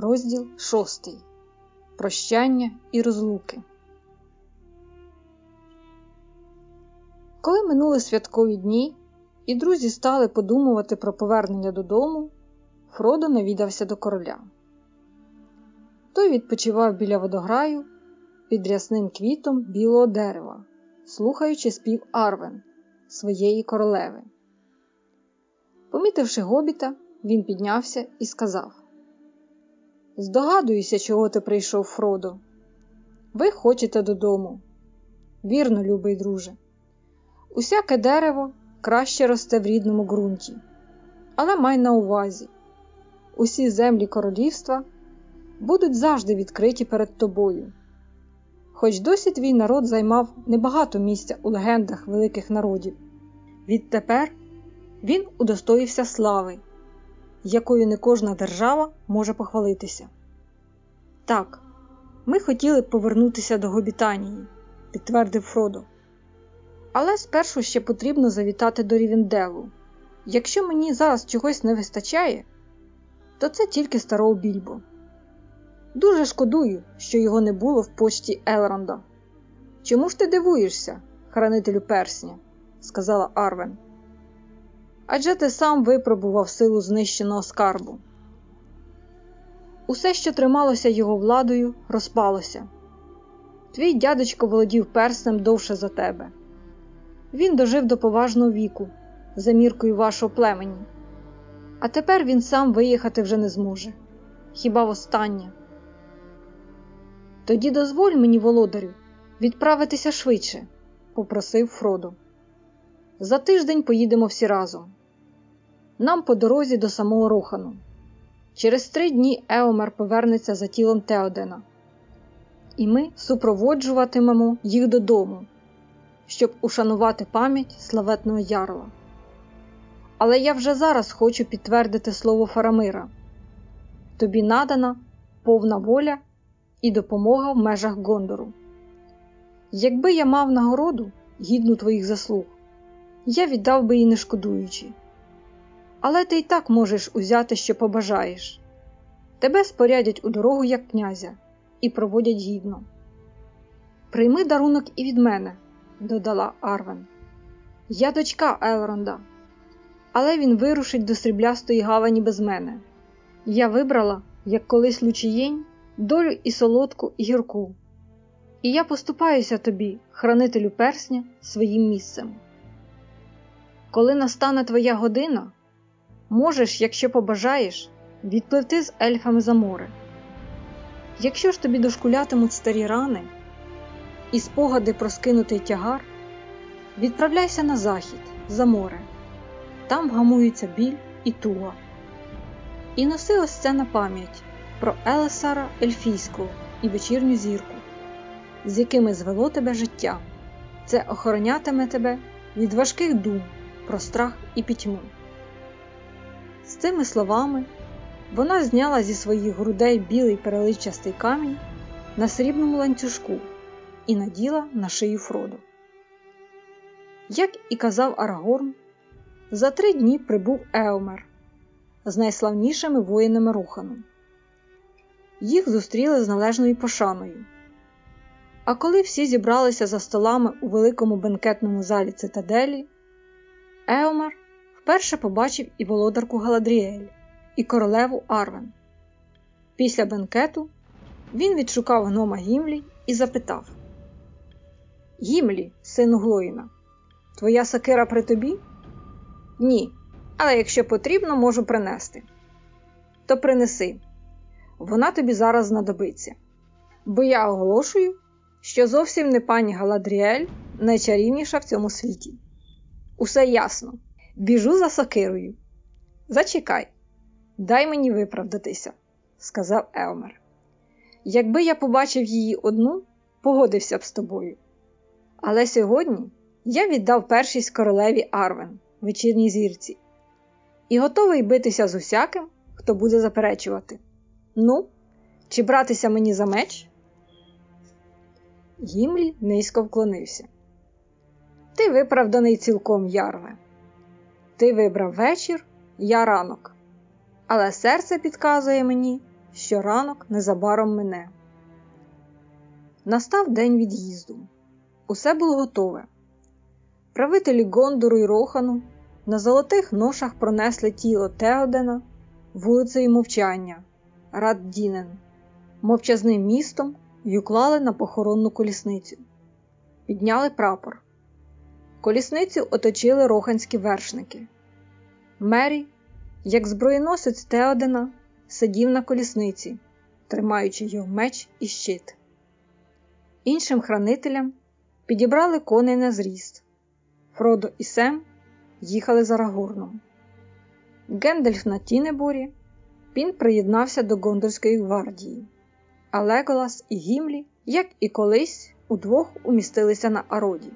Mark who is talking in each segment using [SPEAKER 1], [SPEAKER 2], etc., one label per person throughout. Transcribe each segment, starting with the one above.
[SPEAKER 1] Розділ шостий. Прощання і розлуки. Коли минули святкові дні, і друзі стали подумувати про повернення додому, Фродо навідався до короля. Той відпочивав біля водограю під рясним квітом білого дерева, слухаючи спів Арвен, своєї королеви. Помітивши гобіта, він піднявся і сказав: Здогадуюся, чого ти прийшов, Фродо. Ви хочете додому. Вірно, любий друже. Усяке дерево краще росте в рідному ґрунті. Але май на увазі, усі землі королівства будуть завжди відкриті перед тобою. Хоч досі твій народ займав небагато місця у легендах великих народів. Відтепер він удостоївся слави, якою не кожна держава може похвалитися. Так, ми хотіли б повернутися до Гобітанії, підтвердив Фродо. Але спершу ще потрібно завітати до Рівенделу. Якщо мені зараз чогось не вистачає, то це тільки старого більбо. Дуже шкодую, що його не було в почті Елронда. Чому ж ти дивуєшся, хранителю персня? сказала Арвен. Адже ти сам випробував силу знищеного скарбу. Усе, що трималося його владою, розпалося. Твій дядечко володів перснем довше за тебе. Він дожив до поважного віку, за міркою вашого племені, а тепер він сам виїхати вже не зможе. Хіба востаннє? Тоді дозволь мені, володарю, відправитися швидше, попросив Фродо. За тиждень поїдемо всі разом. Нам по дорозі до самого Рохану. Через три дні Еомер повернеться за тілом Теодена, і ми супроводжуватимемо їх додому, щоб ушанувати пам'ять славетного ярла. Але я вже зараз хочу підтвердити слово Фарамира тобі надана повна воля і допомога в межах Гондору. Якби я мав нагороду гідну твоїх заслуг, я віддав би її не шкодуючи. Але ти й так можеш узяти, що побажаєш. Тебе спорядять у дорогу як князя і проводять гідно. Прийми дарунок і від мене, додала Арвен. Я дочка Елронда, але він вирушить до сріблястої гавані без мене. Я вибрала, як колись лучієнь, долю і солодку, і гірку. І я поступаюся тобі, хранителю персня, своїм місцем. Коли настане твоя година, можеш, якщо побажаєш, відпливти з ельфами за море. Якщо ж тобі дошкулятимуть старі рани і спогади про скинутий тягар, відправляйся на захід, за море, там вгамується біль і туга. І носи ось це на пам'ять про Елесара Ельфійського і вечірню зірку, з якими звело тебе життя. Це охоронятиме тебе від важких дум про страх і пітьму. Цими словами вона зняла зі своїх грудей білий переливчастий камінь на срібному ланцюжку і наділа на шию Фроду. Як і казав Арагорн, за три дні прибув Еомер з найславнішими воїнами Рухану. Їх зустріли з належною пошаною. А коли всі зібралися за столами у великому бенкетному залі цитаделі, Еомер вперше побачив і володарку Галадріель, і королеву Арвен. Після бенкету він відшукав гнома Гімлі і запитав: Гімлі, сину Глоїна, твоя сакира при тобі? Ні, але якщо потрібно, можу принести. То принеси, вона тобі зараз знадобиться. Бо я оголошую, що зовсім не пані Галадріель найчарівніша в цьому світі. Усе ясно. Біжу за сокирою. Зачекай, дай мені виправдатися, сказав Елмер. Якби я побачив її одну, погодився б з тобою. Але сьогодні я віддав першість королеві Арвен, вечірній зірці, і готовий битися з усяким, хто буде заперечувати. Ну, чи братися мені за меч? Гімлі низько вклонився. Ти виправданий цілком, Ярве. Ти вибрав вечір, я ранок, але серце підказує мені, що ранок незабаром мине. Настав день від'їзду. Усе було готове. Правителі Гондору й Рохану на золотих ношах пронесли тіло Теодена вулицею мовчання, Раддінен, мовчазним містом й уклали на похоронну колісницю. Підняли прапор. Колісницю оточили роханські вершники. Мері, як зброєносець Теодена, сидів на колісниці, тримаючи його меч і щит. Іншим хранителям підібрали коней на зріст. Фродо і Сем їхали за Рагорном. Гендальф на Тінебурі, він приєднався до Гондорської гвардії, а Леголас і Гімлі, як і колись, удвох умістилися на Ароді.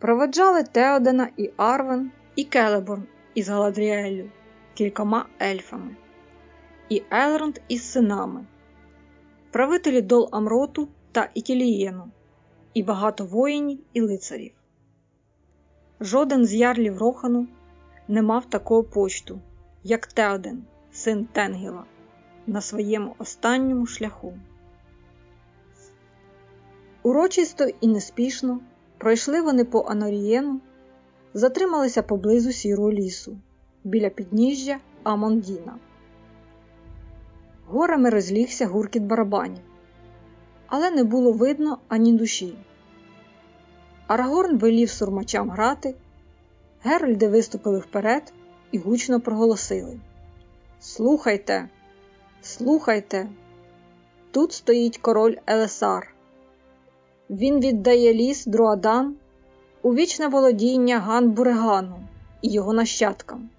[SPEAKER 1] Проведжали Теодена і Арвен, і Келеборн із Галадріелю кількома ельфами, і Елронд із синами, правителі Дол Амроту та Ітілієну, і багато воїнів і лицарів. Жоден з ярлів Рохану не мав такого почту, як Теоден, син Тенгіла, на своєму останньому шляху. Урочисто і неспішно пройшли вони по Анорієну, затрималися поблизу сірого лісу, біля підніжжя Амондіна. Горами розлігся гуркіт барабанів, але не було видно ані душі. Арагорн велів сурмачам грати, Геральди виступили вперед і гучно проголосили: Слухайте, слухайте, тут стоїть король Елесар. Він віддає ліс Друадан у вічне володіння Ган Бурегану і його нащадкам.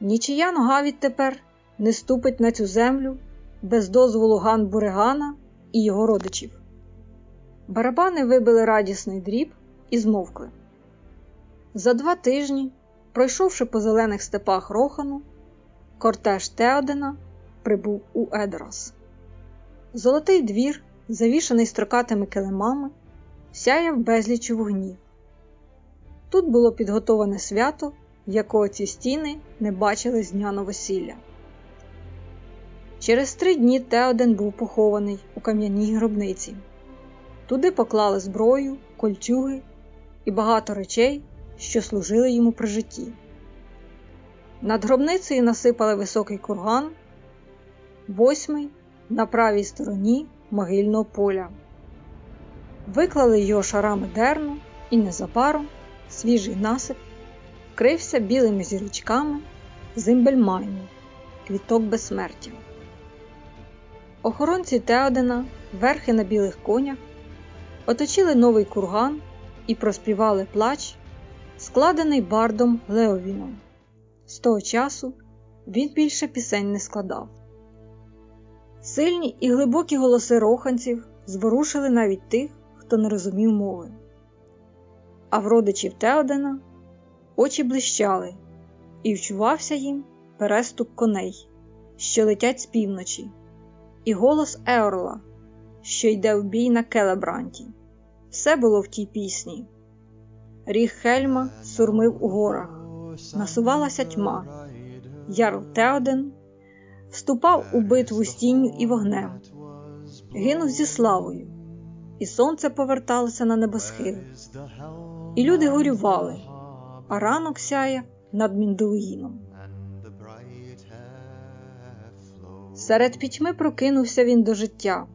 [SPEAKER 1] Нічия нога відтепер не ступить на цю землю без дозволу Ган Бурегана і його родичів. Барабани вибили радісний дріб і змовкли. За два тижні, пройшовши по зелених степах Рохану, кортеж Теодена прибув у Едорос. Золотий двір, завішаний строкатими килимами, сяяв безліч вогнів. Тут було підготоване свято, якого ці стіни не бачили з дня новосілля. Через три дні Теоден був похований у кам'яній гробниці. Туди поклали зброю, кольчуги і багато речей, що служили йому при житті. Над гробницею насипали високий курган, восьмий на правій стороні могильного поля. Виклали його шарами дерну, і незабаром свіжий насип вкрився білими зірочками зимбельмайну, квіток безсмертя. Охоронці Теодена, верхи на білих конях, оточили новий курган і проспівали плач, складений бардом Леовіном. З того часу він більше пісень не складав. Сильні і глибокі голоси роханців зворушили навіть тих, хто не розумів мови. А в родичів Теодена очі блищали, і вчувався їм переступ коней, що летять з півночі, і голос Еорла, що йде в бій на Келебранті. Все було в тій пісні. Ріг Хельма сурмив у горах, насувалася тьма. Ярл Теоден вступав у битву з тінню і вогнем, гинув зі славою, і сонце поверталося на небосхил, і люди горювали, а ранок сяє над Міндуїном. Серед пітьми прокинувся він до життя.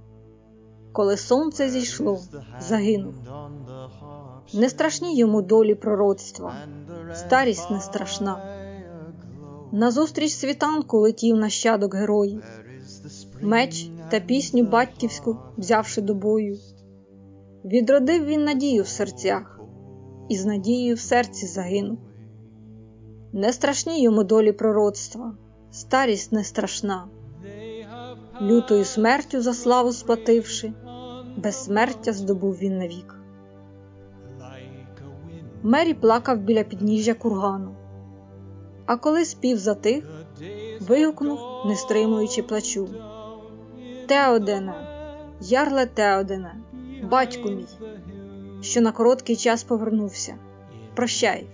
[SPEAKER 1] Коли сонце зійшло, загинув. Не страшні йому долі пророцтва, старість не страшна. Назустріч світанку летів нащадок героїв, меч та пісню батьківську взявши до бою. Відродив він надію в серцях, і з надією в серці загинув. Не страшні йому долі пророцтва, старість не страшна, лютою смертю за славу сплативши, безсмертя здобув він навік. Мері плакав біля підніжжя кургану, а коли спів затих, вигукнув, не стримуючи плачу. Теодене, ярле Теодене, батьку мій, що на короткий час повернувся. Прощай.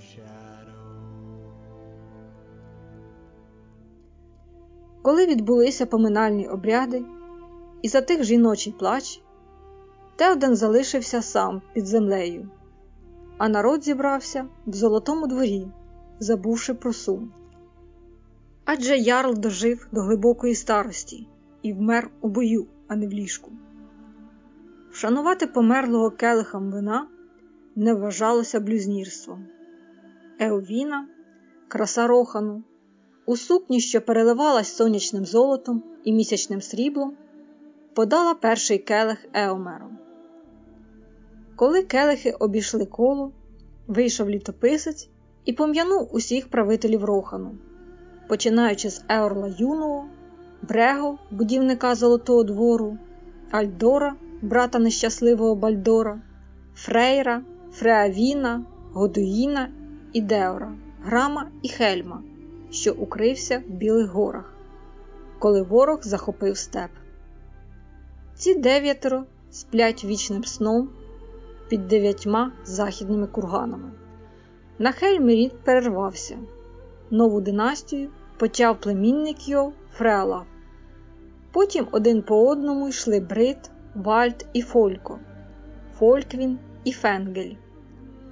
[SPEAKER 1] Коли відбулися поминальні обряди і затих жіночий плач, Теоден залишився сам під землею, а народ зібрався в золотому дворі, забувши про сум. Адже ярл дожив до глибокої старості і вмер у бою, а не в ліжку. Вшанувати померлого келихам вина не вважалося блюзнірством. Еовіна, краса рохану, у сукні, що переливалась сонячним золотом і місячним сріблом, подала перший келих Еомеру. Коли келихи обійшли коло, вийшов літописець і пом'янув усіх правителів Рохану, починаючи з Еорла Юного, Брего, будівника Золотого двору, Альдора, брата нещасливого Бальдора, Фрейра, Фреавіна, Годуїна і Деора, Грама і Хельма, що укрився в Білих горах, коли ворог захопив степ. Ці дев'ятеро сплять вічним сном під дев'ятьма західними курганами. На Хельмі рід перервався. Нову династію почав племінник його Фреала. Потім один по одному йшли Брит, Вальд і Фолько, Фольквін і Фенгель,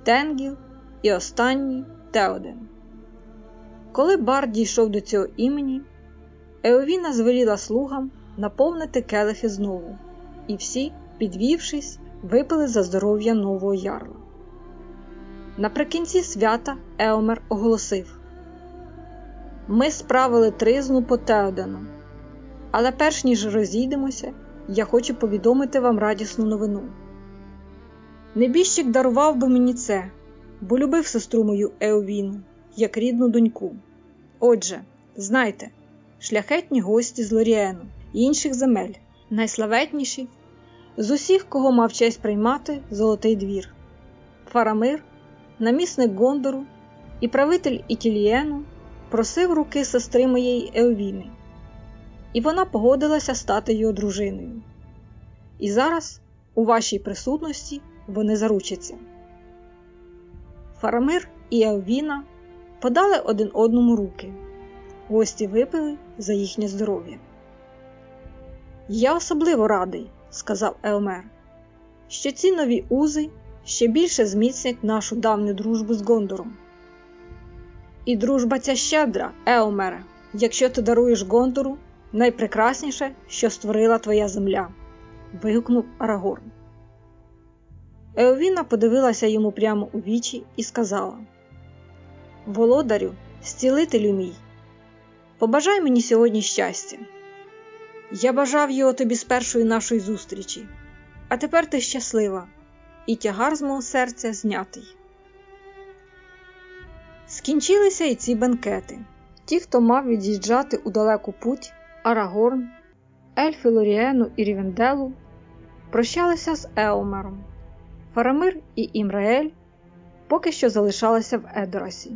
[SPEAKER 1] Тенгіл і останній Теоден. Коли Бар дійшов до цього імені, Еовіна звеліла слугам наповнити келихи знову, і всі, підвівшись, випили за здоров'я нового ярла. Наприкінці свята Еомер оголосив: Ми справили тризну по Теодену, але перш ніж розійдемося, я хочу повідомити вам радісну новину. Небіжчик дарував би мені це, бо любив сестру мою Еовіну, як рідну доньку. Отже, знайте, шляхетні гості з Лоріену і інших земель, найславетніші з усіх, кого мав честь приймати Золотий двір. Фарамир, намісник Гондору і правитель Ітілієну просив руки сестри моєї Еовіни, і вона погодилася стати його дружиною. І зараз, у вашій присутності, вони заручаться. Фарамир і Еовіна подали один одному руки. Гості випили за їхнє здоров'я. Я особливо радий, сказав Еомер, що ці нові узи ще більше зміцнять нашу давню дружбу з Гондором. І дружба ця щедра, Еомере, якщо ти даруєш Гондору найпрекрасніше, що створила твоя земля, вигукнув Арагорн. Еовіна подивилася йому прямо у вічі і сказала: Володарю, зцілителю мій, побажай мені сьогодні щастя. Я бажав його тобі з першої нашої зустрічі, а тепер ти щаслива, і тягар з мого серця знятий. Скінчилися і ці бенкети. Ті, хто мав від'їжджати у далеку путь, Арагорн, Ельфи Лоріену і Рівенделу, прощалися з Еомером. Фарамир і Імраель поки що залишалися в Едорасі.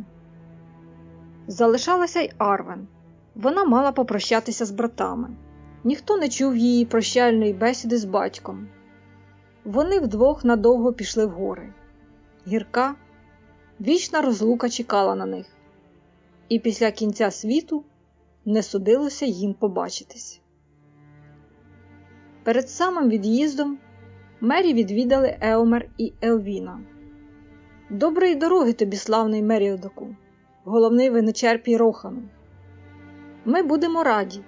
[SPEAKER 1] Залишалася й Арвен. Вона мала попрощатися з братами. Ніхто не чув її прощальної бесіди з батьком. Вони вдвох надовго пішли в гори. Гірка, вічна розлука чекала на них, і після кінця світу не судилося їм побачитись. Перед самим від'їздом Мері відвідали Еомер і Елвіна. Доброї дороги тобі, славний Меріодаку, головний виночерпій Рохану. Ми будемо раді,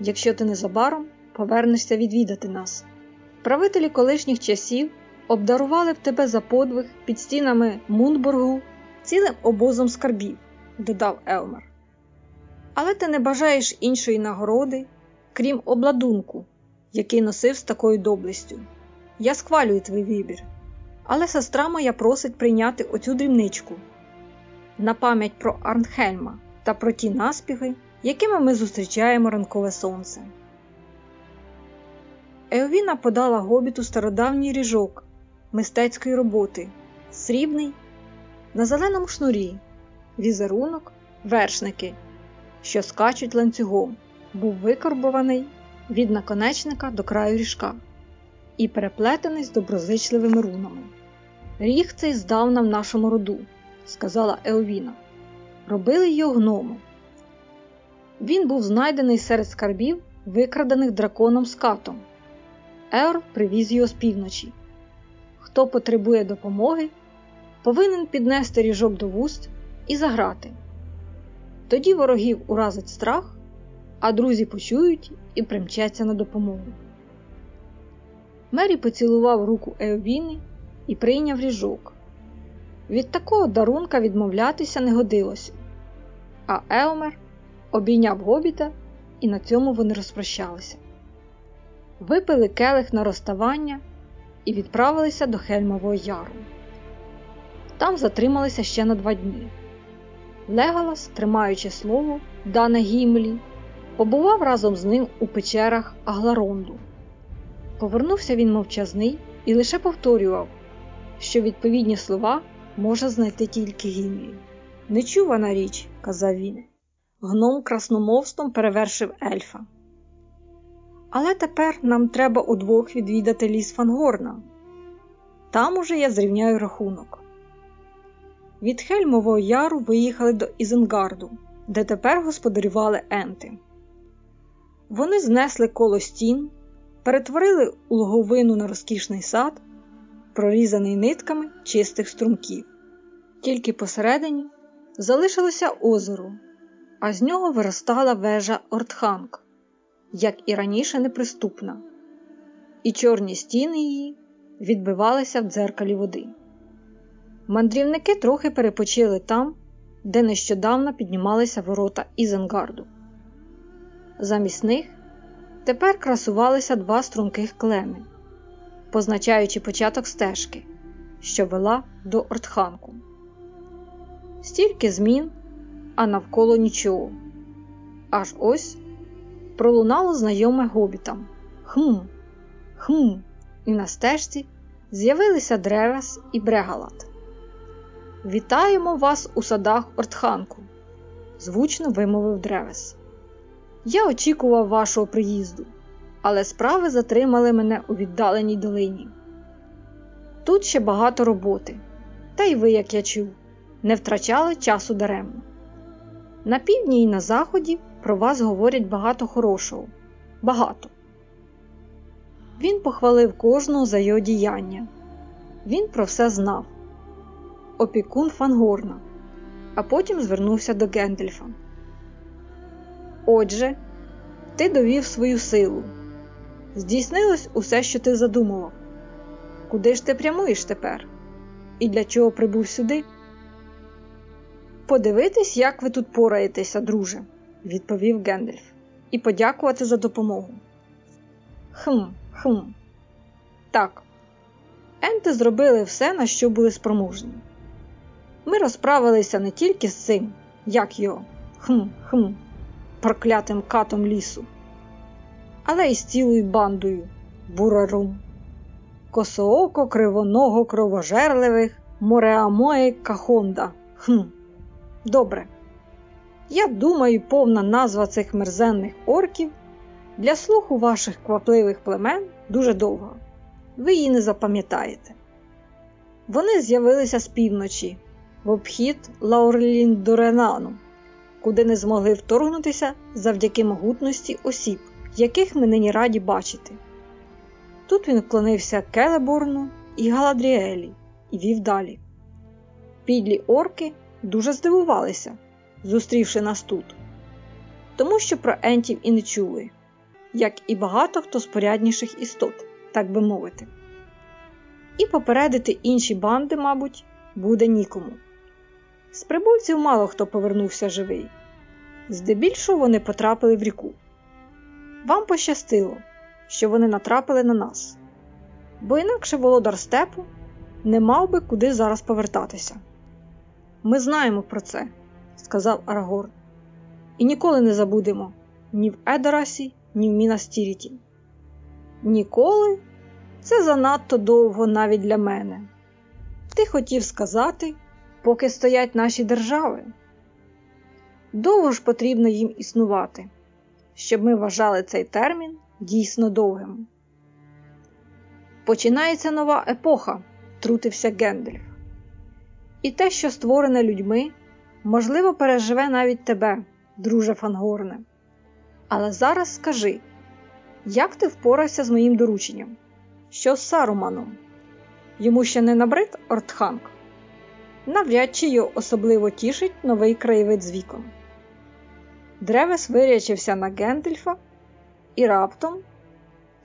[SPEAKER 1] якщо ти незабаром повернешся відвідати нас. Правителі колишніх часів обдарували б тебе за подвиг під стінами Мунбургу цілим обозом скарбів, додав Елмер. Але ти не бажаєш іншої нагороди, крім обладунку, який носив з такою доблестю. Я схвалюю твій вибір, але сестра моя просить прийняти оцю дрібничку на пам'ять про Арнхельма та про ті наспіхи, якими ми зустрічаємо ранкове сонце. Еовіна подала гобіту стародавній ріжок мистецької роботи, срібний, на зеленому шнурі, візерунок, вершники, що скачуть ланцюгом, був викорбований від наконечника до краю ріжка і переплетений з доброзичливими рунами. Ріг цей здавна в нашому роду, сказала Еовіна. Робили його гноми. Він був знайдений серед скарбів, викрадених драконом скатом. Еор привіз його з півночі. Хто потребує допомоги, повинен піднести ріжок до вуст і заграти. Тоді ворогів уразить страх, а друзі почують і примчаться на допомогу. Мері поцілував руку Еовіни і прийняв ріжок. Від такого дарунка відмовлятися не годилося, а Еомер обійняв гобіта, і на цьому вони розпрощалися. Випили келих на розставання і відправилися до Хельмового яру. Там затрималися ще на два дні. Леголас, тримаючи слово, дане Гімлі, побував разом з ним у печерах Агларонду. Повернувся він мовчазний і лише повторював, що відповідні слова може знайти тільки Гімлі. Нечувана річ, казав він. Гном красномовством перевершив ельфа. Але тепер нам треба удвох відвідати ліс Фангорна. Там уже я зрівняю рахунок. Від Хельмового яру виїхали до Ізенгарду, де тепер господарювали енти. Вони знесли коло стін, перетворили у логовину на розкішний сад, прорізаний нитками чистих струмків. Тільки посередині залишилося озеро, а з нього виростала вежа Ортханг, як і раніше неприступна, і чорні стіни її відбивалися в дзеркалі води. Мандрівники трохи перепочили там, де нещодавно піднімалися ворота Ізенгарду. Замість них тепер красувалися два струнких клени, позначаючи початок стежки, що вела до Ортханку. Стільки змін, а навколо нічого. Аж ось пролунало знайоме гобітам хм, хм, і на стежці з'явилися Древес і Брегалат. Вітаємо вас у садах Ортханку, звучно вимовив Древес. Я очікував вашого приїзду, але справи затримали мене у віддаленій долині. Тут ще багато роботи, та й ви, як я чув, не втрачали часу даремно. На півдні і на заході про вас говорять багато хорошого, багато. Він похвалив кожного за його діяння. Він про все знав. Опікун Фангорна, а потім звернувся до Гендельфа. Отже, ти довів свою силу. Здійснилось усе, що ти задумував. Куди ж ти прямуєш тепер? І для чого прибув сюди? Подивитись, як ви тут пораєтеся, друже, відповів Гендельф, і подякувати за допомогу. Хм, хм. Так. Енти зробили все, на що були спроможні. Ми розправилися не тільки з цим, як його хм, хм, проклятим катом лісу, але й з цілою бандою бурарум, косооко кривоного кровожерливих Мореамої Кахонда. Хм. Добре. Я думаю, повна назва цих мерзенних орків для слуху ваших квапливих племен дуже довга. Ви її не запам'ятаєте. Вони з'явилися з півночі в обхід Лаурліндоренану, куди не змогли вторгнутися завдяки могутності осіб, яких ми нині раді бачити. Тут він вклонився Келеборну і Галадріелі і вів далі. Підлі орки дуже здивувалися, зустрівши нас тут, тому що про ентів і не чули, як і багато хто з порядніших істот, так би мовити. І попередити інші банди, мабуть, буде нікому. З прибульців мало хто повернувся живий, здебільшого вони потрапили в ріку. Вам пощастило, що вони натрапили на нас, бо інакше володар степу не мав би куди зараз повертатися. Ми знаємо про це, сказав Арагорн, і ніколи не забудемо ні в Едорасі, ні в Мінас-Тіріті. Ніколи це занадто довго навіть для мене. Ти хотів сказати, поки стоять наші держави. Довго ж потрібно їм існувати, щоб ми вважали цей термін дійсно довгим. Починається нова епоха, трутився Гендельф. І те, що створене людьми, можливо, переживе навіть тебе, друже Фангорне. Але зараз скажи, як ти впорався з моїм дорученням? Що з Саруманом? Йому ще не набрид Ортханг? Навряд чи його особливо тішить новий краєвид з вікон. Древес вирячився на Гендельфа і раптом,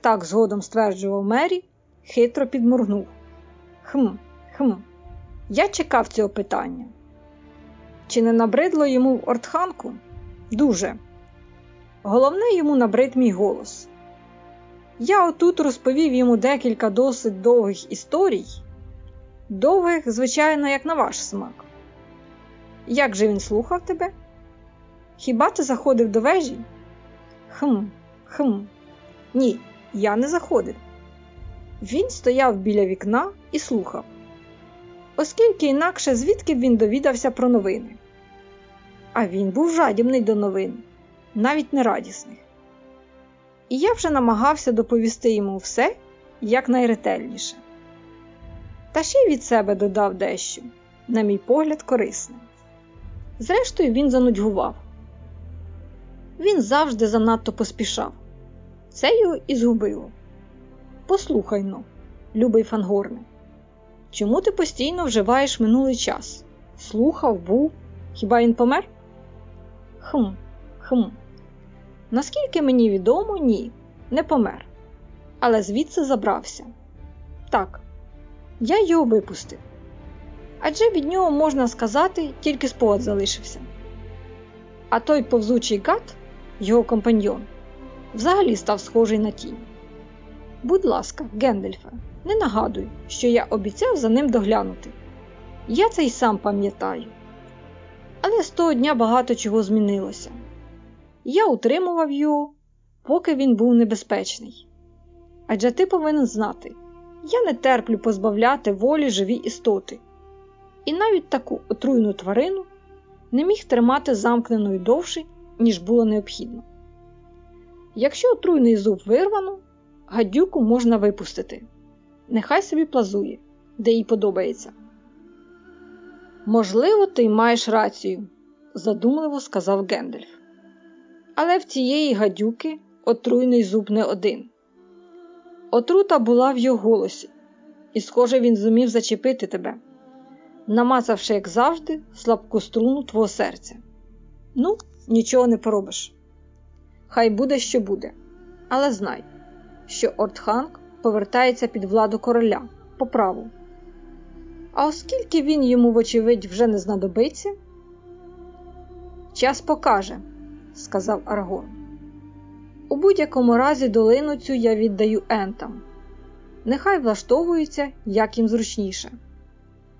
[SPEAKER 1] так згодом стверджував Мері, хитро підморгнув. Хм, хм, я чекав цього питання. Чи не набридло йому в Ортханку? Дуже. Головне йому набрид мій голос. Я отут розповів йому декілька досить довгих історій, довгих, звичайно, як на ваш смак. Як же він слухав тебе? Хіба ти заходив до вежі? Хм, хм, ні, я не заходив. Він стояв біля вікна і слухав, оскільки інакше звідки б він довідався про новини. А він був жадібний до новин, навіть нерадісних. І я вже намагався доповісти йому все якнайретельніше. Та ще й від себе додав дещо, на мій погляд, корисне. Зрештою, він занудьгував. Він завжди занадто поспішав. Це його і згубило. Послухай но, любий Фангорне, чому ти постійно вживаєш минулий час? Слухав, був, хіба він помер? Хм, хм. Наскільки мені відомо, ні, не помер. Але звідси забрався. Так, я його випустив. Адже від нього, можна сказати, тільки спогад залишився. А той повзучий гад, його компаньйон, взагалі став схожий на тінь. Будь ласка, Гендальфе, не нагадуй, що я обіцяв за ним доглянути. Я це й сам пам'ятаю. Але з того дня багато чого змінилося. Я утримував його, поки він був небезпечний. Адже ти повинен знати, я не терплю позбавляти волі живі істоти, і навіть таку отруйну тварину не міг тримати замкненою довше, ніж було необхідно. Якщо отруйний зуб вирвано, гадюку можна випустити. Нехай собі плазує, де їй подобається. Можливо, ти маєш рацію, задумливо сказав Гендельф. Але в цієї гадюки отруйний зуб не один. Отрута була в його голосі, і, схоже, він зумів зачепити тебе, намацавши, як завжди, слабку струну твого серця. Ну, нічого не поробиш. Хай буде, що буде. Але знай, що Ортханг повертається під владу короля по праву. А оскільки він йому, вочевидь, вже не знадобиться, час покаже, сказав Аргон. У будь-якому разі долину цю я віддаю ентам. Нехай влаштовуються, як їм зручніше,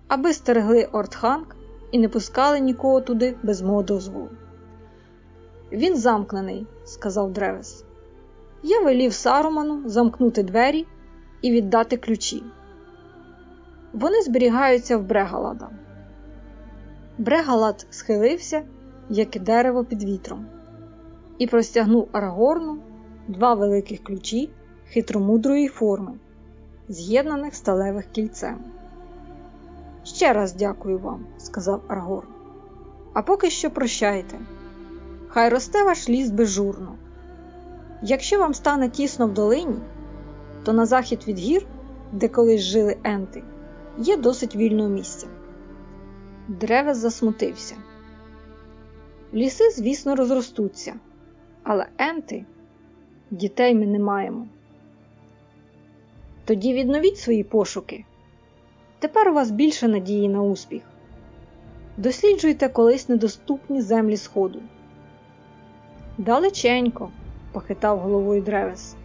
[SPEAKER 1] аби стерегли Ортханг і не пускали нікого туди без мого дозволу. Він замкнений, сказав Древес. Я велів Саруману замкнути двері і віддати ключі. Вони зберігаються в Брегалада. Брегалад схилився, як і дерево під вітром, і простягнув Арагорну два великих ключі хитромудрої форми, з'єднаних сталевих кільцем. Ще раз дякую вам, сказав Арагорн. А поки що прощайте. Хай росте ваш ліс безжурно. Якщо вам стане тісно в долині, то на захід від гір, де колись жили енти, є досить вільного місця. Древес засмутився. Ліси, звісно, розростуться, але енти дітей ми не маємо. Тоді відновіть свої пошуки. Тепер у вас більше надії на успіх. Досліджуйте колись недоступні землі Сходу. Далеченько, похитав головою Древес.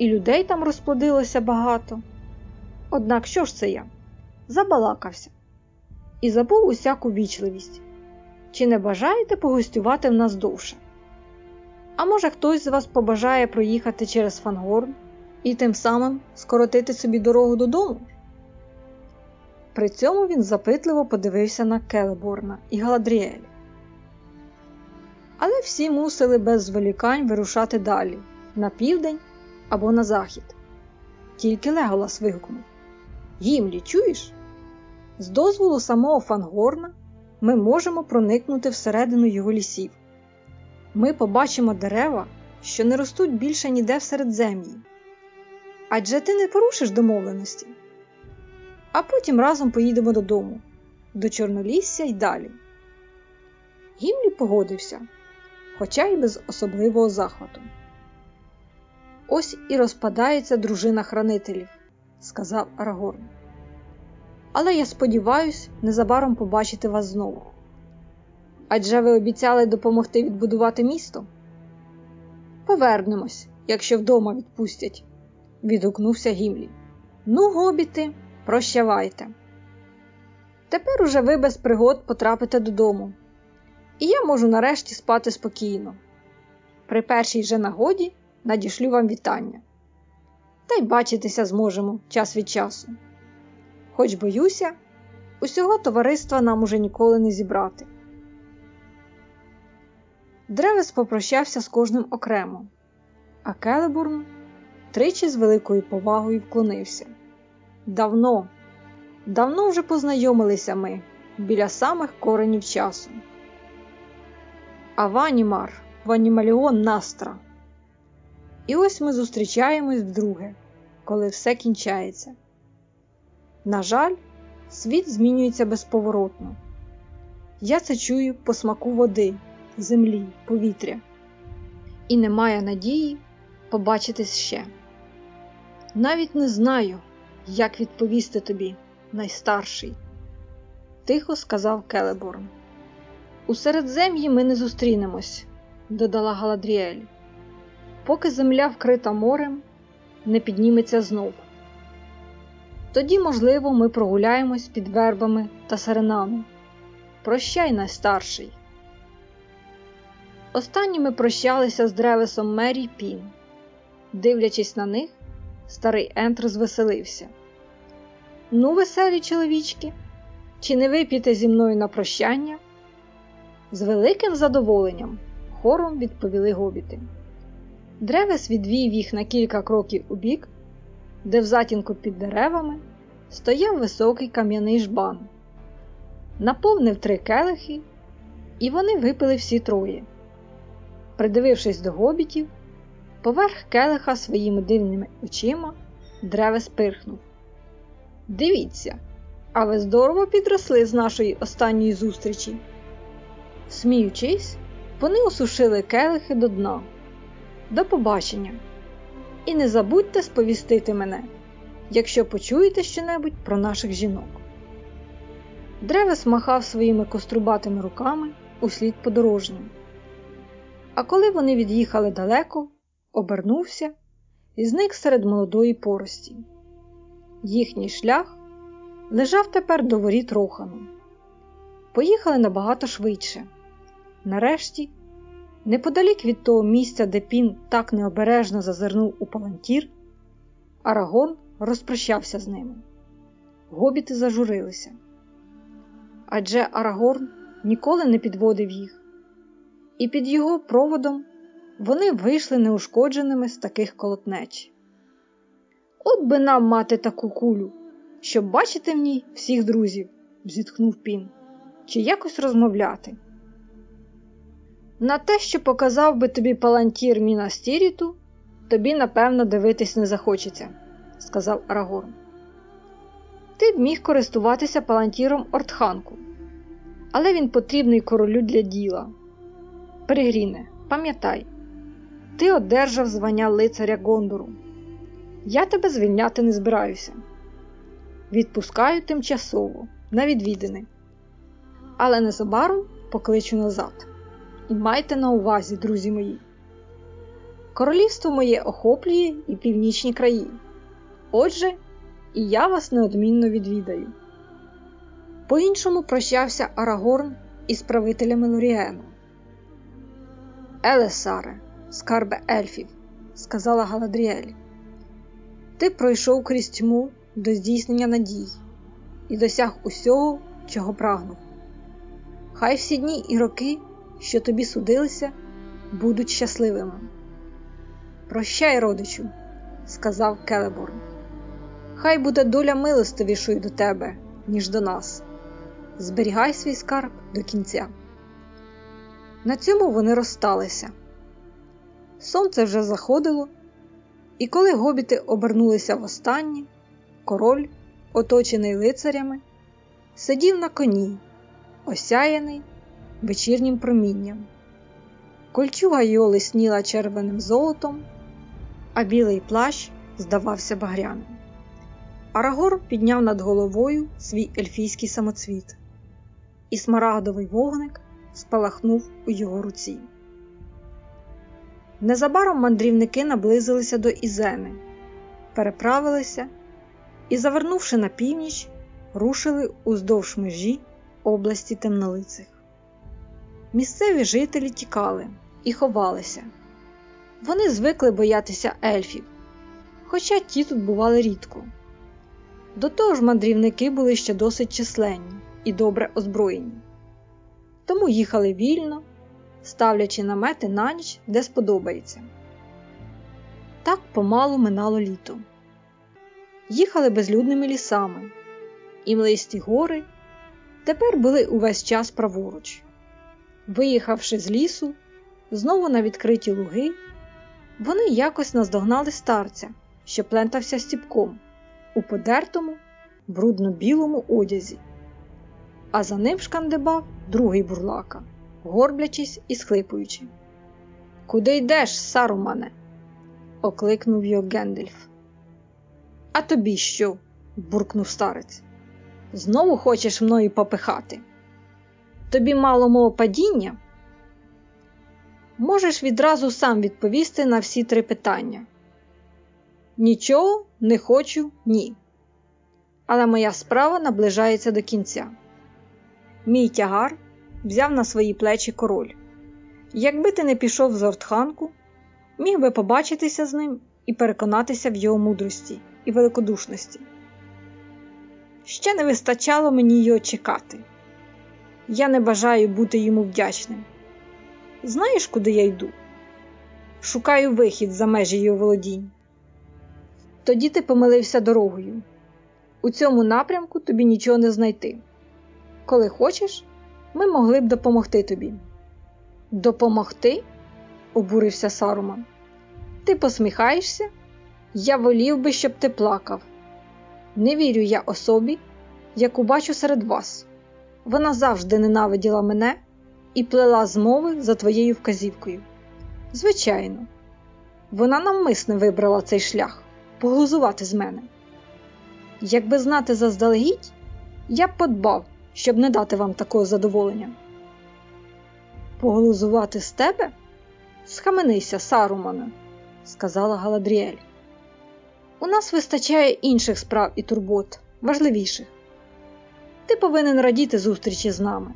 [SPEAKER 1] І людей там розплодилося багато. Однак що ж це я? Забалакався і забув усяку вічливість. Чи не бажаєте погостювати в нас довше? А може, хтось з вас побажає проїхати через Фангорн і тим самим скоротити собі дорогу додому? При цьому він запитливо подивився на Келеборна і Галадріеля. Але всі мусили без зволікань вирушати далі, на південь або на захід. Тільки Леголас вигукнув Гімлі, чуєш? З дозволу самого Фангорна ми можемо проникнути всередину його лісів. ми побачимо дерева, що не ростуть більше ніде в середзем'ї. Адже ти не порушиш домовленості. А потім разом поїдемо додому, до Чорнолісся й далі. Гімлі погодився, хоча й без особливого захвату. Ось і розпадається дружина хранителів, сказав Арагорн. Але я сподіваюся незабаром побачити вас знову. Адже ви обіцяли допомогти відбудувати місто? Повернемось, якщо вдома відпустять, відгукнувся Гімлі. Ну, гобіти, прощавайте. Тепер уже ви без пригод потрапите додому, і я можу нарешті спати спокійно. При першій же нагоді надішлю вам вітання. Та й бачитися зможемо час від часу. Хоч боюся, усього товариства нам уже ніколи не зібрати. Древес попрощався з кожним окремо, а Келебурн тричі з великою повагою вклонився. Давно, давно вже познайомилися ми біля самих коренів часу. А Ванімар, Настра. І ось ми зустрічаємось вдруге, коли все кінчається. На жаль, світ змінюється безповоротно. Я це чую по смаку води, землі, повітря, і немає надії побачитись ще. Навіть не знаю, як відповісти тобі, найстарший, тихо сказав Келеборн. У середзем'ї ми не зустрінемось, додала Галадріель, поки земля вкрита морем, не підніметься знов. Тоді, можливо, ми прогуляємось під вербами та саренами. Прощай, найстарший. Останніми прощалися з древесом Мері Пін. Дивлячись на них, старий Ентр звеселився. Ну, веселі чоловічки, чи не вип'єте зі мною на прощання? З великим задоволенням, хором відповіли гобіти. Древес відвів їх на кілька кроків у бік, де в затінку під деревами стояв високий кам'яний жбан, наповнив три келихи, і вони випили всі троє. Придивившись до гобітів, поверх келиха своїми дивними очима древес пирхнув. Дивіться, а ви здорово підросли з нашої останньої зустрічі. Сміючись, вони осушили келихи до дна. До побачення! І не забудьте сповістити мене, якщо почуєте щонебудь про наших жінок. Древес махав своїми кострубатими руками услід подорожнім. А коли вони від'їхали далеко, обернувся і зник серед молодої порості. Їхній шлях лежав тепер до воріт Рохану. Поїхали набагато швидше. Нарешті, неподалік від того місця, де пін так необережно зазирнув у палантір, Арагон розпрощався з ними. Гобіти зажурилися. Адже Арагорн ніколи не підводив їх, і під його проводом вони вийшли неушкодженими з таких колотнеч. От би нам мати таку кулю, щоб бачити в ній всіх друзів, зітхнув пін, чи якось розмовляти. На те, що показав би тобі палантір Міна Стіріту, тобі, напевно, дивитись не захочеться, сказав Арагорн. Ти б міг користуватися палантіром Ортханку, але він потрібний королю для діла. Перегріне, пам'ятай, ти одержав звання лицаря Гондору. Я тебе звільняти не збираюся. Відпускаю тимчасово на відвідини, але незабаром покличу назад. І майте на увазі, друзі мої. Королівство моє охоплює і північні краї. Отже, і я вас неодмінно відвідаю. По іншому прощався Арагорн із правителями Лоріену. Елесаре, скарбе ельфів, сказала Галадріель, ти пройшов крізь тьму до здійснення надій і досяг усього, чого прагнув. Хай всі дні і роки, що тобі судилися, будуть щасливими. Прощай, родичу, сказав Келеборн. Хай буде доля милостивішою до тебе, ніж до нас. Зберігай свій скарб до кінця. На цьому вони розсталися. Сонце вже заходило, і коли гобіти обернулися востаннє, король, оточений лицарями, сидів на коні, осяяний вечірнім промінням. Кольчуга його лисніла червоним золотом, а білий плащ здавався багряним. Арагор підняв над головою свій ельфійський самоцвіт, і смарагдовий вогник спалахнув у його руці. Незабаром мандрівники наблизилися до Ізени, переправилися і, завернувши на північ, рушили уздовж межі області темнолицих. Місцеві жителі тікали і ховалися. Вони звикли боятися ельфів, хоча ті тут бували рідко. До того ж, мандрівники були ще досить численні і добре озброєні, тому їхали вільно, ставлячи намети на ніч, де сподобається. Так помалу минало літо. Їхали безлюдними лісами, і млисті гори тепер були увесь час праворуч. Виїхавши з лісу, знову на відкриті луги, вони якось наздогнали старця, що плентався стіпком у подертому, брудно-білому одязі, а за ним шкандибав другий бурлака, горблячись і схлипуючи. Куди йдеш, Сарумане? окликнув його Гендельф. А тобі що? буркнув старець. Знову хочеш мною попихати? Тобі мало мого падіння? Можеш відразу сам відповісти на всі три питання. Нічого не хочу, ні. Але моя справа наближається до кінця. Мій тягар взяв на свої плечі король. Якби ти не пішов з Ортханку, міг би побачитися з ним і переконатися в його мудрості і великодушності. Ще не вистачало мені його чекати. Я не бажаю бути йому вдячним. Знаєш, куди я йду? Шукаю вихід за межі його володінь. Тоді ти помилився дорогою. У цьому напрямку тобі нічого не знайти. Коли хочеш, ми могли б допомогти тобі. Допомогти? обурився Саруман. Ти посміхаєшся? Я волів би, щоб ти плакав. Не вірю я особі, яку бачу серед вас. Вона завжди ненавиділа мене і плела змови за твоєю вказівкою. Звичайно, вона навмисне вибрала цей шлях поглузувати з мене. Якби знати заздалегідь, я б подбав, щоб не дати вам такого задоволення. Поглузувати з тебе? Схаменися, Сарумане, сказала Галадріель. У нас вистачає інших справ і турбот, важливіших. Ти повинен радіти зустрічі з нами.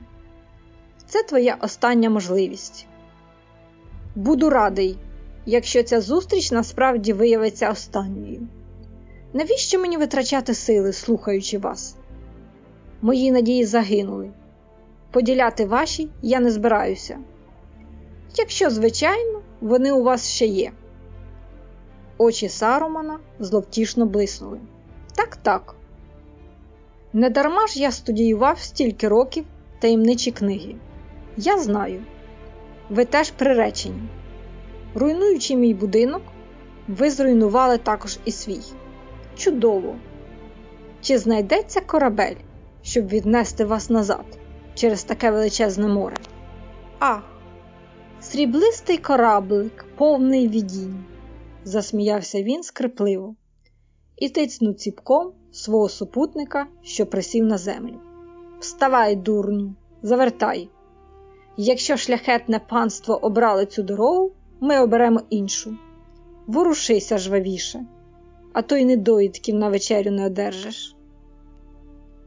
[SPEAKER 1] Це твоя остання можливість. Буду радий, якщо ця зустріч насправді виявиться останньою. Навіщо мені витрачати сили, слухаючи вас? Мої надії загинули. Поділяти ваші я не збираюся. Якщо, звичайно, вони у вас ще є. Очі Сарумана зловтішно блиснули. Так, так. Недарма ж я студіював стільки років таємничі книги. Я знаю, ви теж приречені. Руйнуючи мій будинок, ви зруйнували також і свій. Чудово! Чи знайдеться корабель, щоб віднести вас назад через таке величезне море? Ах, сріблистий кораблик, повний відінь, засміявся він скрипливо і тицнув ціпком свого супутника, що присів на землю. Вставай, дурню, завертай. Якщо шляхетне панство обрали цю дорогу, ми оберемо іншу. Ворушися жвавіше, а то й недоїдків на вечерю не одержиш.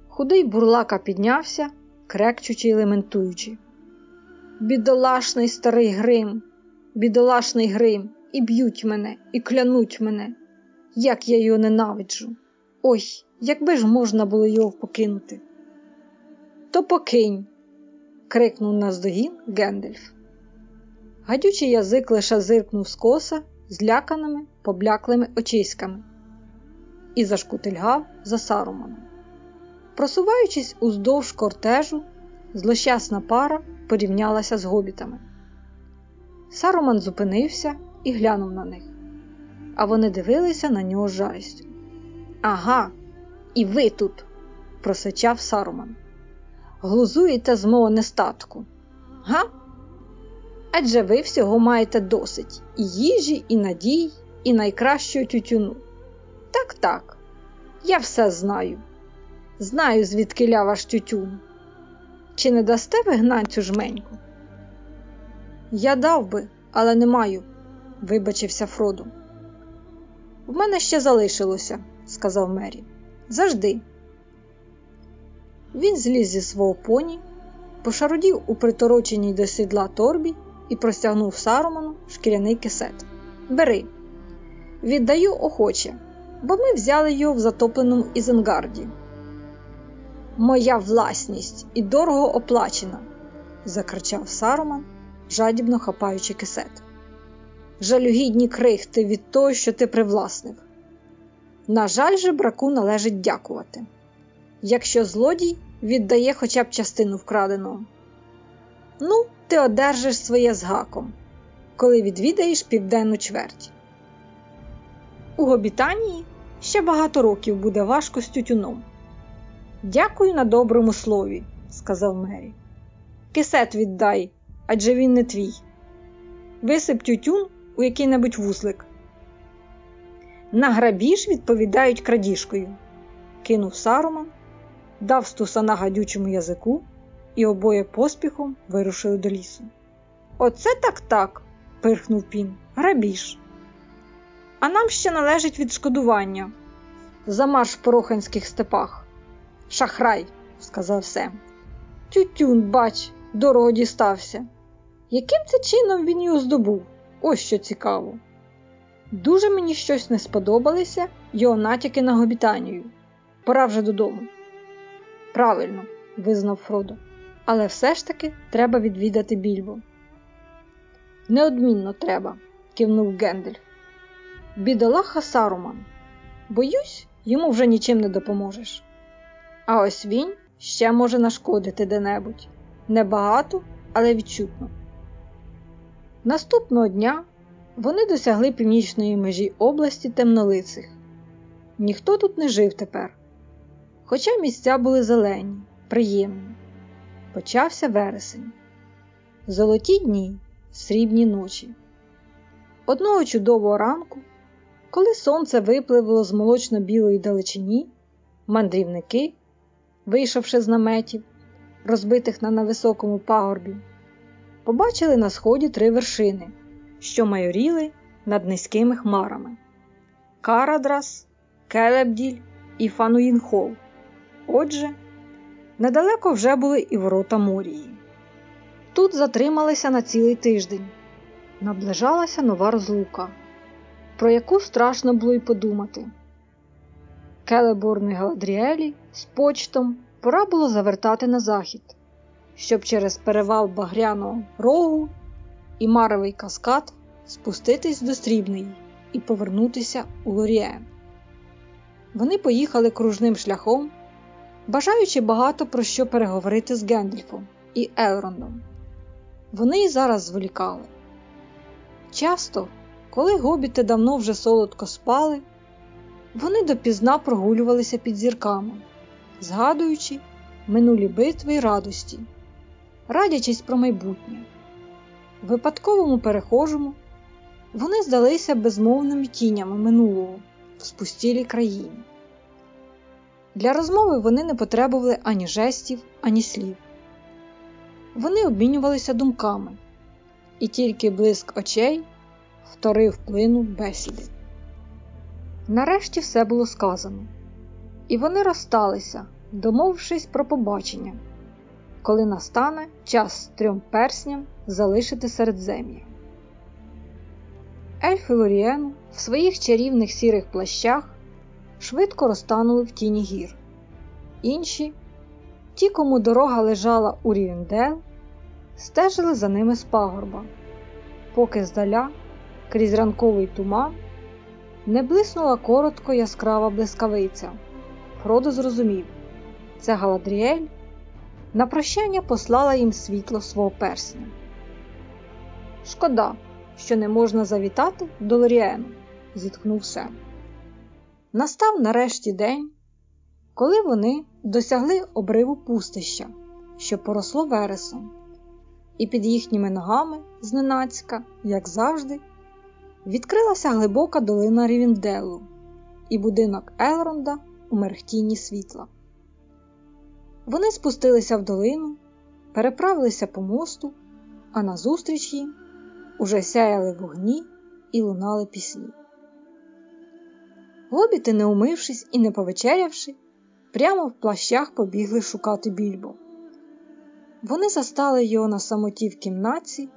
[SPEAKER 1] Худий бурлака піднявся, крекчучи й лементуючи. Бідолашний старий Грим, бідолашний Грим, і б'ють мене, і клянуть мене, як я його ненавиджу. Ой, якби ж можна було його покинути. То покинь, крикнув наздогін Гендельф. Гадючий язик лише зиркнув скоса зляканими, побляклими очиськами і зашкутильгав за Саруманом. Просуваючись уздовж кортежу, злощасна пара порівнялася з гобітами. Саруман зупинився і глянув на них, а вони дивилися на нього з жалістю. Ага, і ви тут, просичав Саруман. Глузуєте з мого нестатку, га? Адже ви всього маєте досить і їжі, і надій, і найкращого тютюну. Так, так, я все знаю. Знаю, звідки ля ваш тютюн. Чи не дасте вигнанцю жменьку? Я дав би, але не маю, вибачився Фроду. В мене ще залишилося, сказав Мері. Завжди. Він зліз зі свого поні, пошарудів у притороченій до сідла торбі і простягнув Саруману шкіряний кисет. Бери, віддаю охоче, бо ми взяли його в затопленому Ізенгарді. Моя власність і дорого оплачена, закричав Саруман, жадібно хапаючи кисет. Жалюгідні крихти від того, що ти привласнив. На жаль, же браку належить дякувати. Якщо злодій віддає хоча б частину вкраденого. Ну, ти одержиш своє з гаком, коли відвідаєш південну чверть. У Гобітанії ще багато років буде важко з тютюном. Дякую на доброму слові, сказав Мері. Кисет віддай, адже він не твій. Висип тютюн у який-небудь вузлик. На грабіж відповідають крадіжкою, кинув Саруман, дав стуса на гадючому язику, і обоє поспіхом вирушили до лісу. Оце так так, пирхнув пін. Грабіж. А нам ще належить відшкодування за марш пороханських степах. Шахрай, сказав Сем. Тютюн, бач, дорого дістався. Яким це чином він його здобув? Ось що цікаво. Дуже мені щось не сподобалися його натяки на гобітанію. Пора вже додому. Правильно, визнав Фродо, але все ж таки треба відвідати більбо. Неодмінно треба, кивнув Гендельф. Бідолаха Саруман. Боюсь, йому вже нічим не допоможеш. А ось він ще може нашкодити де-небудь. Небагато, але відчутно. Наступного дня вони досягли північної межі області темнолицих. Ніхто тут не жив тепер, хоча місця були зелені, приємні. Почався вересень. Золоті дні, срібні ночі. Одного чудового ранку, коли сонце випливло з молочно-білої далечині, мандрівники, вийшовши з наметів, розбитих на невисокому пагорбі, побачили на сході три вершини, що майоріли над низькими хмарами Карадрас, Келебділь і Фануїнхол. Отже, недалеко вже були і ворота Морії. Тут затрималися на цілий тиждень. Наближалася нова розлука, про яку страшно було й подумати. Келеборну Галадріелі з почтом пора було завертати на захід, щоб через перевал Багряного рогу і Маровий каскад спуститись до Срібної і повернутися у Лоріен. Вони поїхали кружним шляхом, бажаючи багато про що переговорити з Гендельфом і Елрондом. Вони й зараз зволікали. Часто, коли гобіти давно вже солодко спали, вони допізна прогулювалися під зірками, згадуючи минулі битви й радості, радячись про майбутнє. Випадковому перехожому вони здалися безмовними тінями минулого в спустілій країні. Для розмови вони не потребували ані жестів, ані слів. Вони обмінювалися думками, і тільки блиск очей вторив плину бесіди. Нарешті все було сказано, і вони розсталися, домовившись про побачення, коли настане час трьом персням залишити середзем'я. Ельфи Лоріену в своїх чарівних сірих плащах швидко розтанули в тіні гір. Інші, ті, кому дорога лежала у Рівендел, стежили за ними з пагорба, поки здаля, крізь ранковий туман, не блиснула коротко яскрава блискавиця. Фродо зрозумів це Галадріель на прощання послала їм світло свого персня. Шкода, що не можна завітати до Лоріену, зітхнув Сем. Настав нарешті день, коли вони досягли обриву пустища, що поросло вересом, і під їхніми ногами зненацька, як завжди, відкрилася глибока долина Рівінделу і будинок Елронда у мерехтінні світла. Вони спустилися в долину, переправилися по мосту, а назустріч їм уже сяяли вогні і лунали пісні. Гобіти, не умившись і не повечерявши, прямо в плащах побігли шукати більбо. Вони застали його на самоті в кімнаті,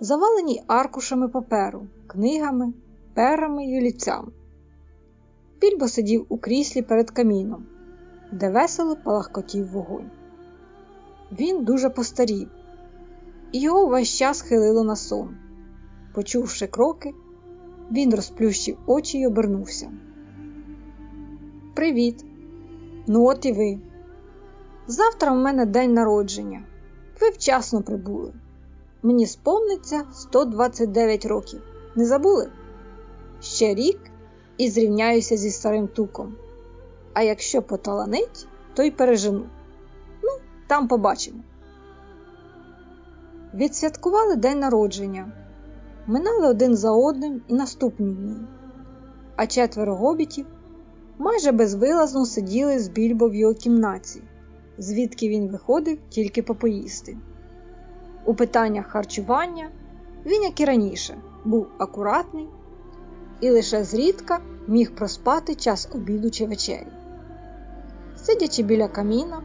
[SPEAKER 1] заваленій аркушами паперу, книгами, перами й олівцями. Більбо сидів у кріслі перед каміном, де весело палахкотів вогонь. Він дуже постарів, і його весь час хилило на сон. Почувши кроки, він розплющив очі й обернувся. Привіт! Ну, от і ви. Завтра в мене день народження. Ви вчасно прибули. Мені сповниться 129 років. Не забули? Ще рік і зрівняюся зі старим туком. А якщо поталанить, то й пережену. Ну, там побачимо. Відсвяткували день народження. Минали один за одним і наступні дні. А четверо гобітів майже безвилазно сиділи з більбо в його кімнаті, звідки він виходив тільки попоїсти. У питаннях харчування він, як і раніше, був акуратний і лише зрідка міг проспати час обіду чи вечері. Сидячи біля каміна,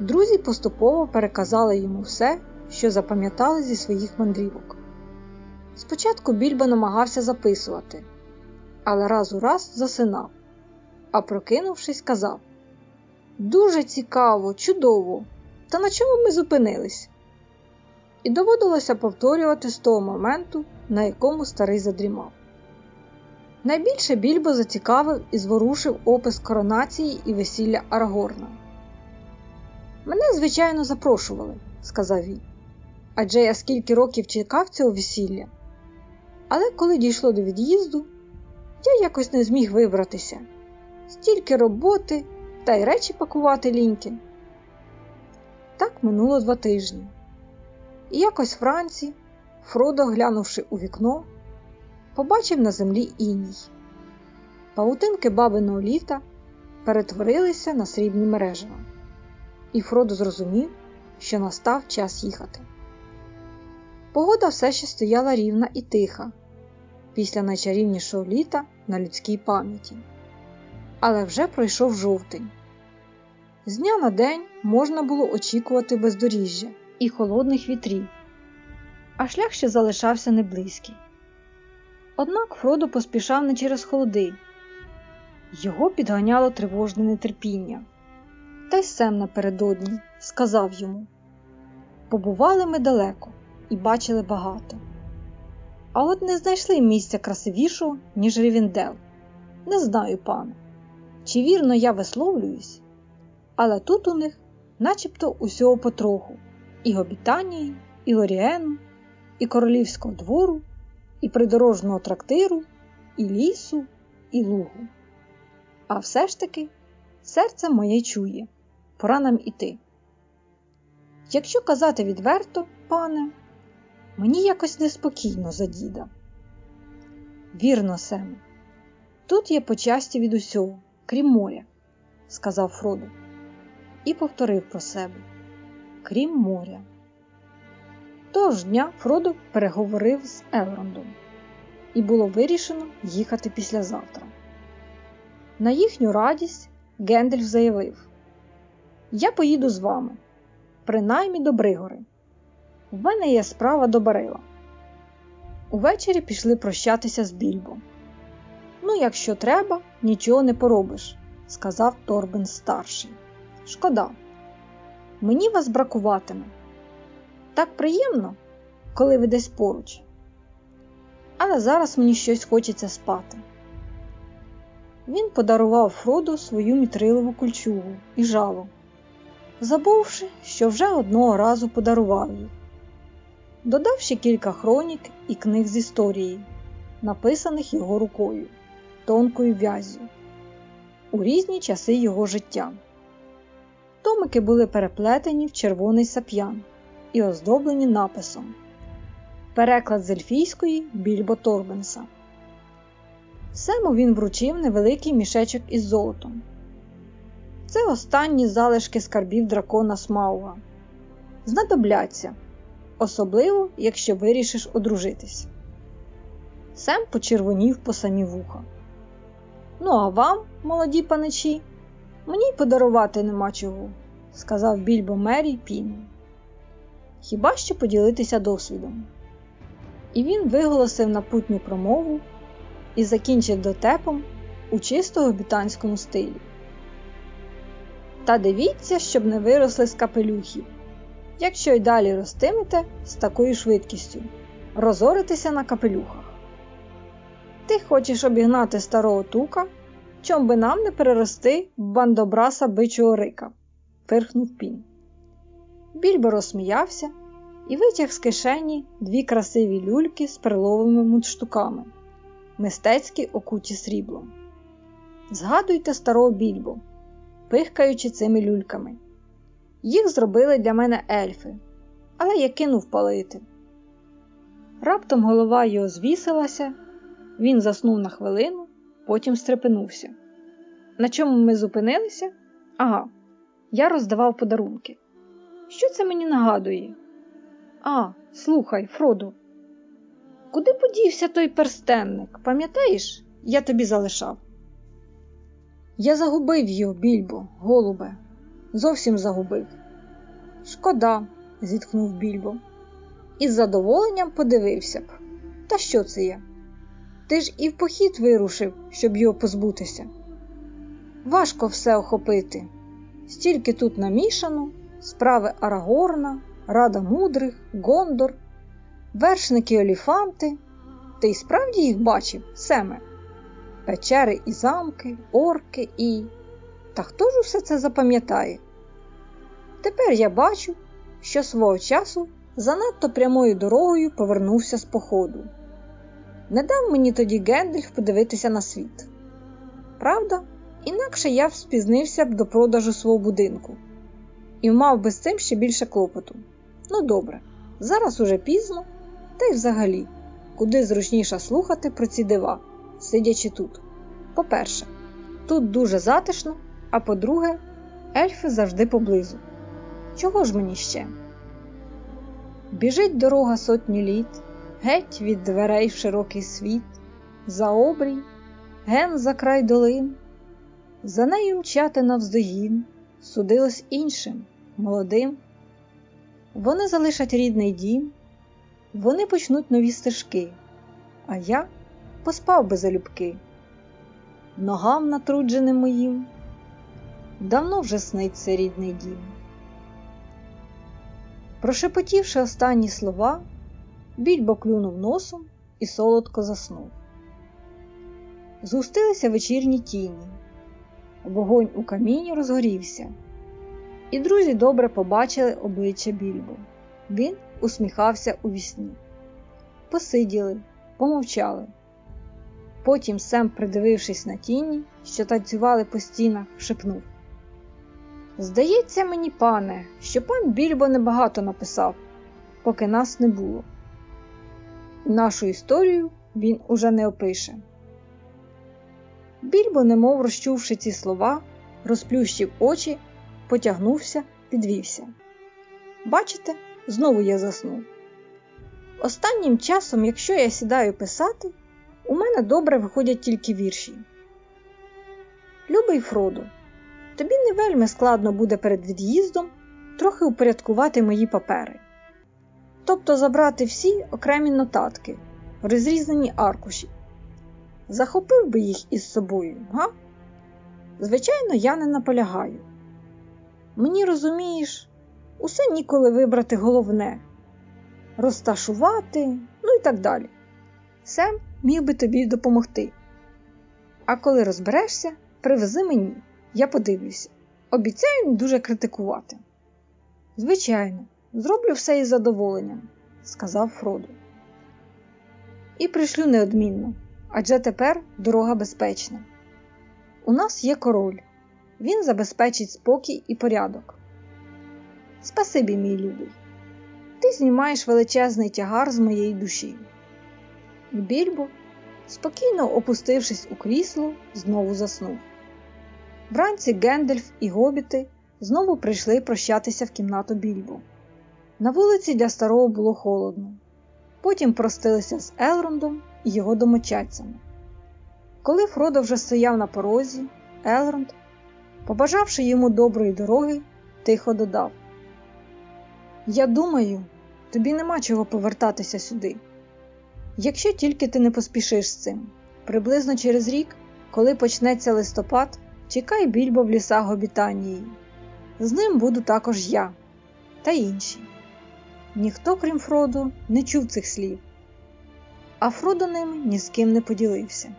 [SPEAKER 1] друзі поступово переказали йому все, що запам'ятали зі своїх мандрівок. Спочатку більбо намагався записувати, але раз у раз засинав, а прокинувшись, казав Дуже цікаво, чудово! Та на чому ми зупинились? І доводилося повторювати з того моменту, на якому старий задрімав. Найбільше більбо зацікавив і зворушив опис коронації і весілля Арагорна. Мене, звичайно, запрошували, сказав він, адже я скільки років чекав цього весілля. Але коли дійшло до від'їзду, я якось не зміг вибратися. Стільки роботи та й речі пакувати ліньки. Так минуло два тижні. І якось вранці, Фродо, глянувши у вікно, побачив на землі іній. Паутинки бабиного літа перетворилися на срібні мережева, і Фродо зрозумів, що настав час їхати. Погода все ще стояла рівна і тиха після найчарівнішого літа на людській пам'яті. Але вже пройшов жовтень. З дня на день можна було очікувати бездоріжжя і холодних вітрів, а шлях ще залишався неблизький. Однак Фродо поспішав не через холоди, його підганяло тривожне нетерпіння. Та й Сем напередодні сказав йому Побували ми далеко і бачили багато. А от не знайшли місця красивішого, ніж Рівіндел. Не знаю, пане, чи вірно я висловлююсь, але тут у них начебто усього потроху і Гобітанії, і Лоріену, і королівського двору, і придорожного трактиру, і лісу, і лугу. А все ж таки серце моє чує, пора нам іти. Якщо казати відверто, пане, мені якось неспокійно за діда. Вірно, Семе, тут є почасті від усього, крім моря, сказав Фродо, і повторив про себе крім моря. Того ж дня Фродо переговорив з Елрондом, і було вирішено їхати післязавтра. На їхню радість Гендельф заявив: Я поїду з вами, принаймні до Бригори. В мене є справа до Барила. Увечері пішли прощатися з Більбо. Ну, якщо треба, нічого не поробиш, сказав Торбен старший. Шкода, мені вас бракуватиме. Так приємно, коли ви десь поруч. Але зараз мені щось хочеться спати. Він подарував Фроду свою мітрилову кульчугу і жало, забувши, що вже одного разу подарував їх. Додав ще кілька хронік і книг з історії, написаних його рукою, тонкою в'язю, у різні часи його життя. Томики були переплетені в червоний сап'ян і оздоблені написом Переклад з ельфійської Більбо Торбенса. Сему він вручив невеликий мішечок із золотом. Це останні залишки скарбів дракона Смауга. Знадобляться, особливо, якщо вирішиш одружитись. Сем почервонів по самі вуха. Ну, а вам, молоді паничі, мені й подарувати нема чого, сказав більбо Мері Піні. Хіба що поділитися досвідом? І він виголосив напутню промову і закінчив дотепом у чисто обітанському стилі. Та дивіться, щоб не виросли з капелюхів. Якщо й далі ростимете з такою швидкістю, розоритися на капелюхах. Ти хочеш обігнати старого тука, чом би нам не перерости бандобраса бичого рика, пирхнув пін. Більбо розсміявся і витяг з кишені дві красиві люльки з перловими мундштуками, мистецькі окуті сріблом. Згадуйте старого більбо, пихкаючи цими люльками. Їх зробили для мене ельфи, але я кинув палити. Раптом голова його звісилася, він заснув на хвилину, потім стрепенувся. На чому ми зупинилися? Ага, я роздавав подарунки. Що це мені нагадує? А, слухай, Фроду, куди подівся той перстенник? Пам'ятаєш, я тобі залишав? Я загубив його, більбо, голубе, зовсім загубив. Шкода, зітхнув більбо. Із задоволенням подивився б. Та що це я? Ти ж і в похід вирушив, щоб його позбутися. Важко все охопити. Стільки тут намішано, справи Арагорна, Рада мудрих, Гондор, вершники оліфанти. Ти й справді їх бачив, Семе? Печери і замки, орки і. Та хто ж усе це запам'ятає? Тепер я бачу, що свого часу занадто прямою дорогою повернувся з походу. Не дав мені тоді Гендальф подивитися на світ. Правда, інакше я б спізнився б до продажу свого будинку і мав би з цим ще більше клопоту. Ну добре, зараз уже пізно, та й взагалі, куди зручніше слухати про ці дива, сидячи тут. По-перше, тут дуже затишно, а по-друге, ельфи завжди поблизу. Чого ж мені ще? Біжить дорога сотні літ, геть від дверей в широкий світ, за обрій, ген за край долин, за нею мчати навздогін, судилось іншим, молодим. Вони залишать рідний дім, вони почнуть нові стежки, а я поспав би залюбки. Ногам натрудженим моїм, давно вже сниться рідний дім. Прошепотівши останні слова, більбо клюнув носом і солодко заснув. Згустилися вечірні тіні, вогонь у каміні розгорівся, і друзі добре побачили обличчя більбо. Він усміхався у вісні. Посиділи, помовчали. Потім Сем, придивившись на тіні, що танцювали по стінах, шепнув Здається мені, пане, що пан Більбо небагато написав, поки нас не було. Нашу історію він уже не опише. Більбо, немов розчувши ці слова, розплющив очі, потягнувся, підвівся. Бачите, знову я заснув. Останнім часом, якщо я сідаю писати, у мене добре виходять тільки вірші. Любий Фроду, тобі не вельми складно буде перед від'їздом трохи упорядкувати мої папери, тобто забрати всі окремі нотатки, розрізані аркуші. Захопив би їх із собою, га? Звичайно, я не наполягаю. Мені розумієш, усе ніколи вибрати головне, розташувати, ну і так далі. Сем міг би тобі допомогти. А коли розберешся, привези мені. Я подивлюся. Обіцяю дуже критикувати. Звичайно, зроблю все із задоволенням. сказав Фроду. І пришлю неодмінно, адже тепер дорога безпечна. У нас є король, він забезпечить спокій і порядок. Спасибі, мій любий, ти знімаєш величезний тягар з моєї душі. І більбо, спокійно опустившись у крісло, знову заснув. Вранці Гендельф і гобіти знову прийшли прощатися в кімнату більбо. На вулиці для старого було холодно. Потім простилися з Елрондом і його домочадцями. Коли Фродо вже стояв на порозі, Елронд, побажавши йому доброї дороги, тихо додав: Я думаю, тобі нема чого повертатися сюди. Якщо тільки ти не поспішиш з цим, приблизно через рік, коли почнеться листопад, чекай більбо в лісах обітанії. З ним буду також я та інші. Ніхто, крім Фроду, не чув цих слів, а Фродо ним ні з ким не поділився.